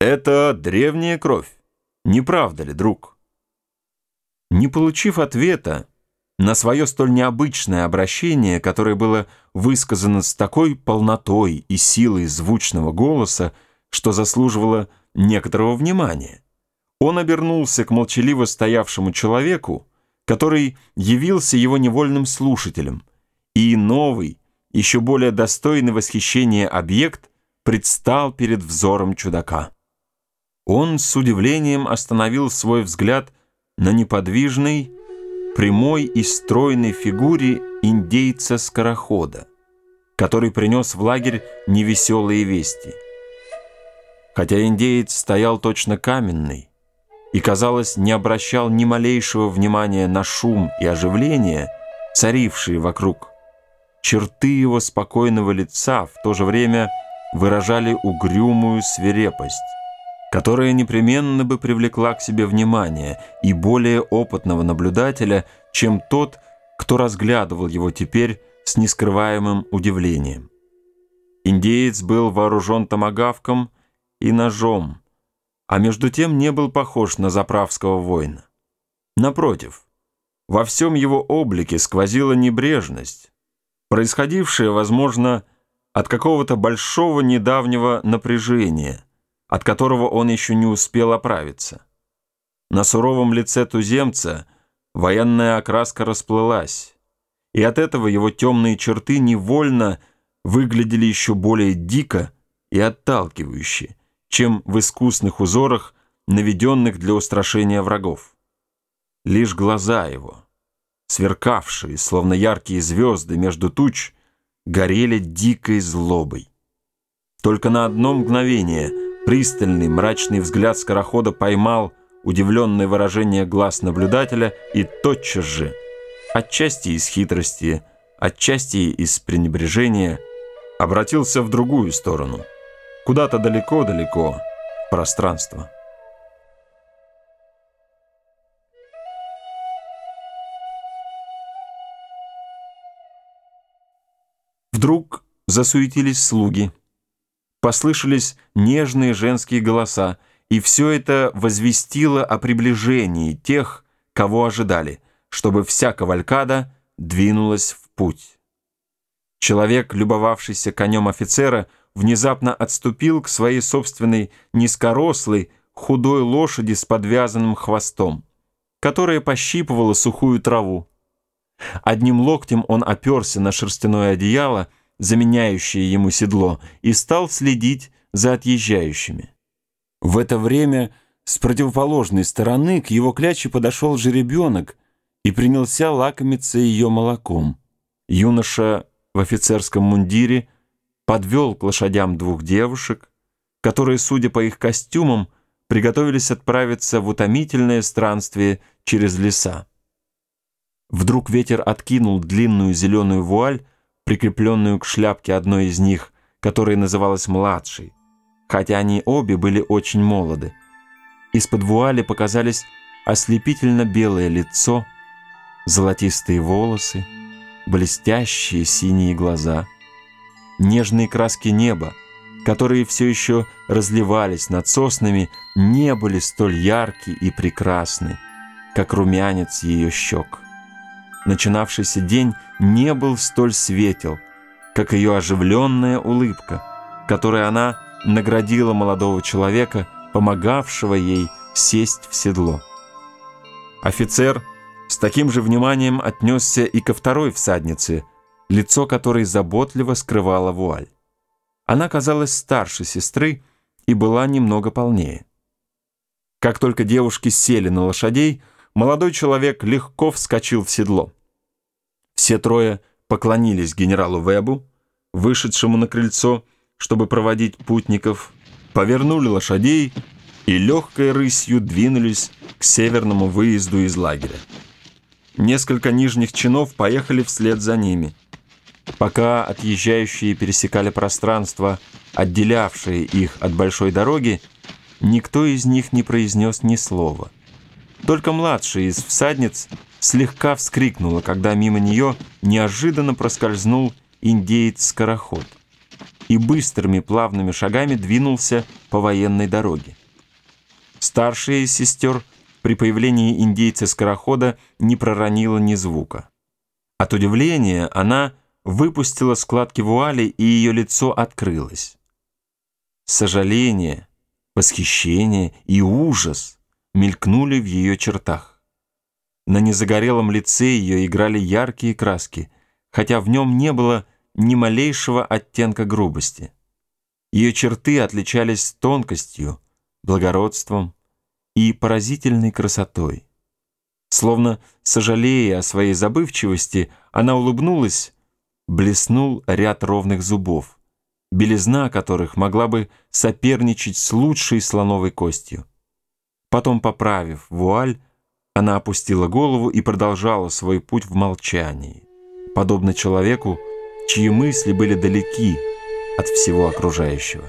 Это древняя кровь, не правда ли, друг? Не получив ответа на свое столь необычное обращение, которое было высказано с такой полнотой и силой звучного голоса, что заслуживало некоторого внимания, он обернулся к молчаливо стоявшему человеку, который явился его невольным слушателем, и новый, еще более достойный восхищения объект предстал перед взором чудака. Он с удивлением остановил свой взгляд на неподвижной, прямой и стройной фигуре индейца-скорохода, который принес в лагерь невеселые вести. Хотя индеец стоял точно каменный и, казалось, не обращал ни малейшего внимания на шум и оживление, царившие вокруг, черты его спокойного лица в то же время выражали угрюмую свирепость, которая непременно бы привлекла к себе внимание и более опытного наблюдателя, чем тот, кто разглядывал его теперь с нескрываемым удивлением. Индеец был вооружен томагавком и ножом, а между тем не был похож на заправского воина. Напротив, во всем его облике сквозила небрежность, происходившая, возможно, от какого-то большого недавнего напряжения – от которого он еще не успел оправиться. На суровом лице туземца военная окраска расплылась, и от этого его темные черты невольно выглядели еще более дико и отталкивающе, чем в искусных узорах, наведенных для устрашения врагов. Лишь глаза его, сверкавшие, словно яркие звезды между туч, горели дикой злобой. Только на одно мгновение – Пристальный, мрачный взгляд скорохода поймал удивленное выражение глаз наблюдателя и тотчас же, отчасти из хитрости, отчасти из пренебрежения, обратился в другую сторону, куда-то далеко-далеко в пространство. Вдруг засуетились слуги. Послышались нежные женские голоса, и все это возвестило о приближении тех, кого ожидали, чтобы вся кавалькада двинулась в путь. Человек, любовавшийся конем офицера, внезапно отступил к своей собственной низкорослой, худой лошади с подвязанным хвостом, которая пощипывала сухую траву. Одним локтем он оперся на шерстяное одеяло, заменяющее ему седло, и стал следить за отъезжающими. В это время с противоположной стороны к его кляче подошел жеребенок и принялся лакомиться ее молоком. Юноша в офицерском мундире подвел к лошадям двух девушек, которые, судя по их костюмам, приготовились отправиться в утомительное странствие через леса. Вдруг ветер откинул длинную зеленую вуаль, прикрепленную к шляпке одной из них, которая называлась «младшей», хотя они обе были очень молоды. Из-под вуали показались ослепительно белое лицо, золотистые волосы, блестящие синие глаза, нежные краски неба, которые все еще разливались над соснами, не были столь яркие и прекрасны, как румянец ее щек начинавшийся день не был столь светел, как ее оживленная улыбка, которой она наградила молодого человека, помогавшего ей сесть в седло. Офицер с таким же вниманием отнесся и ко второй всаднице, лицо которой заботливо скрывала вуаль. Она казалась старше сестры и была немного полнее. Как только девушки сели на лошадей, молодой человек легко вскочил в седло. Все трое поклонились генералу Вебу, вышедшему на крыльцо, чтобы проводить путников, повернули лошадей и легкой рысью двинулись к северному выезду из лагеря. Несколько нижних чинов поехали вслед за ними. Пока отъезжающие пересекали пространство, отделявшее их от большой дороги, никто из них не произнес ни слова. Только младший из всадниц слегка вскрикнула, когда мимо нее неожиданно проскользнул индеец-скороход. и быстрыми плавными шагами двинулся по военной дороге. Старшая из сестер при появлении индейца-скорохода не проронила ни звука. От удивления она выпустила складки вуали, и ее лицо открылось. Сожаление, восхищение и ужас мелькнули в ее чертах. На незагорелом лице ее играли яркие краски, хотя в нем не было ни малейшего оттенка грубости. Ее черты отличались тонкостью, благородством и поразительной красотой. Словно сожалея о своей забывчивости, она улыбнулась, блеснул ряд ровных зубов, белизна которых могла бы соперничать с лучшей слоновой костью. Потом, поправив вуаль, она опустила голову и продолжала свой путь в молчании, подобно человеку, чьи мысли были далеки от всего окружающего.